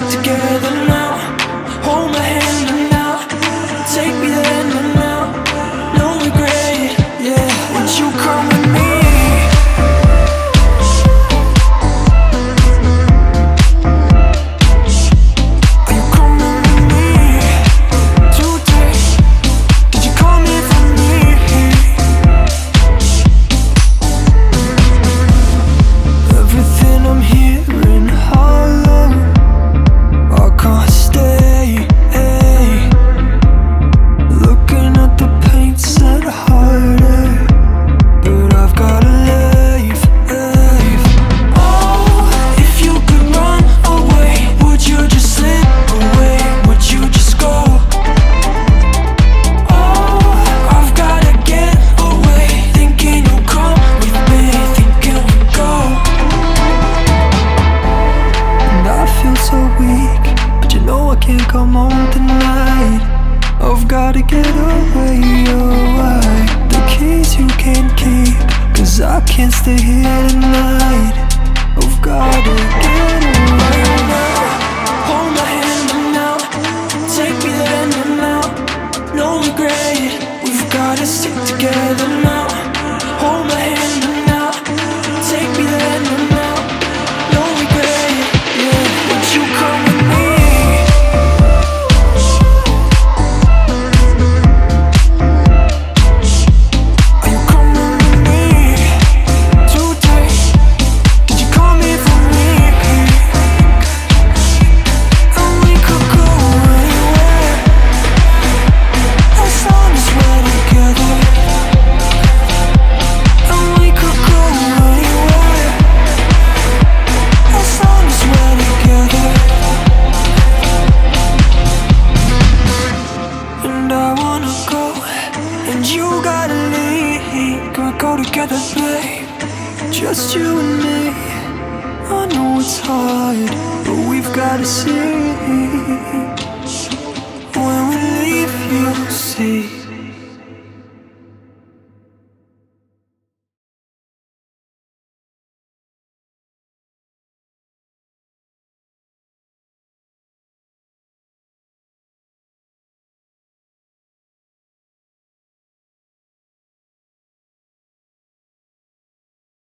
together now. Can't come home tonight. I've gotta get away, oh why? The keys you can't keep, cause I can't stay here tonight. I've gotta get away. Hold my hand and now, take me there and now. No regret, we've gotta stick together wanna go, and you gotta leave. Gonna go together, babe. Just you and me. I know it's hard, but we've gotta see.